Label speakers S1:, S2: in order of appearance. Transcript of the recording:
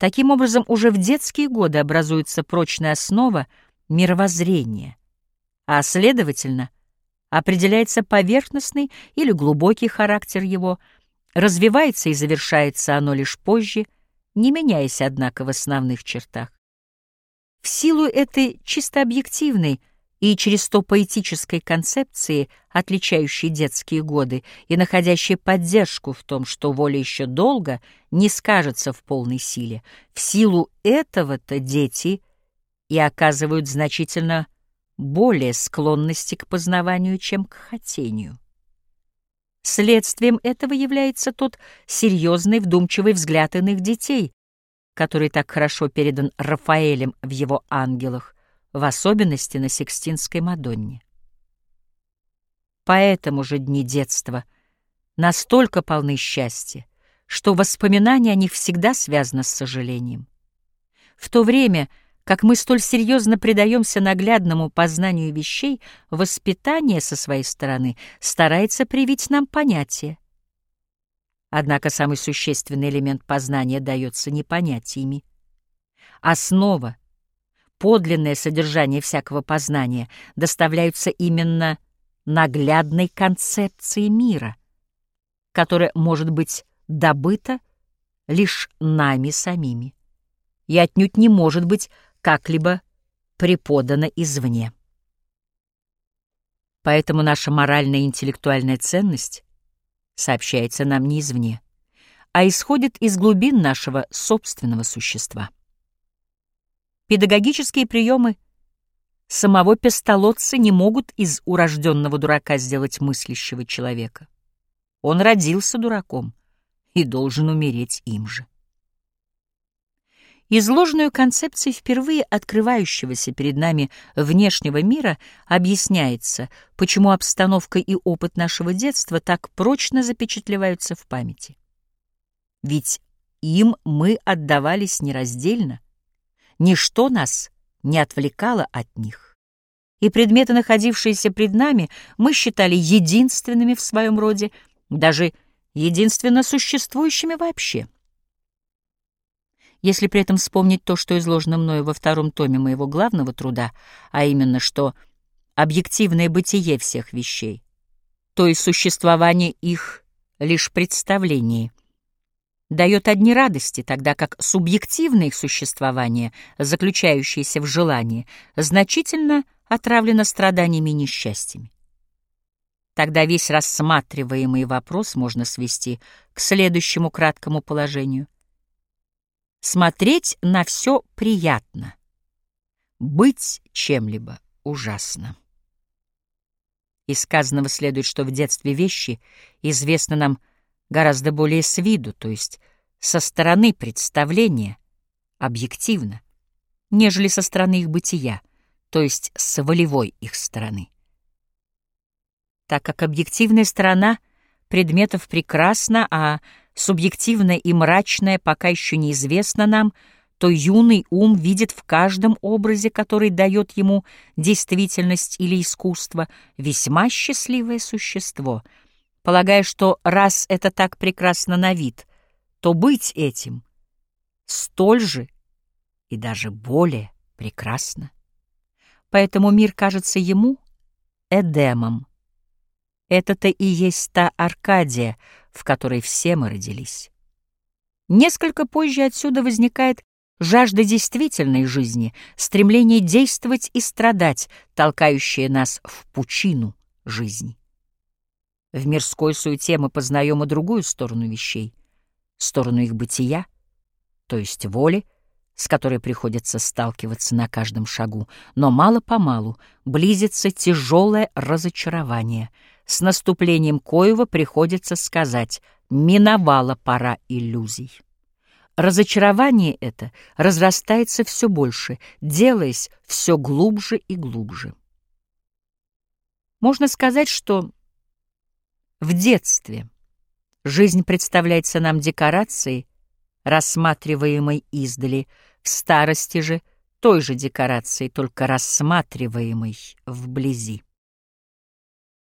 S1: Таким образом, уже в детские годы образуется прочная основа мировоззрения, а, следовательно, определяется поверхностный или глубокий характер его, развивается и завершается оно лишь позже, не меняясь, однако, в основных чертах. В силу этой чисто объективной и через то поэтической концепции, отличающей детские годы и находящей поддержку в том, что воля еще долго не скажется в полной силе, в силу этого-то дети и оказывают значительно более склонности к познаванию, чем к хотению. Следствием этого является тот серьезный вдумчивый взгляд иных детей, который так хорошо передан Рафаэлем в его «Ангелах», в особенности на Сикстинской Мадонне. Поэтому же дни детства настолько полны счастья, что воспоминание о них всегда связано с сожалением. В то время, как мы столь серьезно предаемся наглядному познанию вещей, воспитание со своей стороны старается привить нам понятие. Однако самый существенный элемент познания дается не понятиями. Основа, подлинное содержание всякого познания доставляются именно наглядной концепции мира, которая может быть добыта лишь нами самими и отнюдь не может быть как-либо преподана извне. Поэтому наша моральная и интеллектуальная ценность сообщается нам не извне, а исходит из глубин нашего собственного существа. Педагогические приемы самого пестолотца не могут из урожденного дурака сделать мыслящего человека. Он родился дураком и должен умереть им же. Изложенную концепцию впервые открывающегося перед нами внешнего мира объясняется, почему обстановка и опыт нашего детства так прочно запечатлеваются в памяти. Ведь им мы отдавались нераздельно — Ничто нас не отвлекало от них. И предметы, находившиеся пред нами, мы считали единственными в своем роде, даже единственно существующими вообще. Если при этом вспомнить то, что изложено мною во втором томе моего главного труда, а именно, что объективное бытие всех вещей, то и существование их лишь представлений, дает одни радости, тогда как субъективное их существование, заключающееся в желании, значительно отравлено страданиями и несчастьями. Тогда весь рассматриваемый вопрос можно свести к следующему краткому положению. Смотреть на все приятно, быть чем-либо ужасно. Из сказанного следует, что в детстве вещи известны нам гораздо более с виду, то есть со стороны представления, объективно, нежели со стороны их бытия, то есть с волевой их стороны. Так как объективная сторона предметов прекрасна, а субъективная и мрачная пока еще неизвестна нам, то юный ум видит в каждом образе, который дает ему действительность или искусство, весьма счастливое существо — полагая, что раз это так прекрасно на вид, то быть этим столь же и даже более прекрасно. Поэтому мир кажется ему Эдемом. Это-то и есть та Аркадия, в которой все мы родились. Несколько позже отсюда возникает жажда действительной жизни, стремление действовать и страдать, толкающее нас в пучину жизни. В мирской суете мы познаем и другую сторону вещей, сторону их бытия, то есть воли, с которой приходится сталкиваться на каждом шагу, но мало-помалу близится тяжелое разочарование. С наступлением коего приходится сказать «миновала пора иллюзий». Разочарование это разрастается все больше, делаясь все глубже и глубже. Можно сказать, что в детстве жизнь представляется нам декорацией, рассматриваемой издали, в старости же той же декорацией, только рассматриваемой вблизи.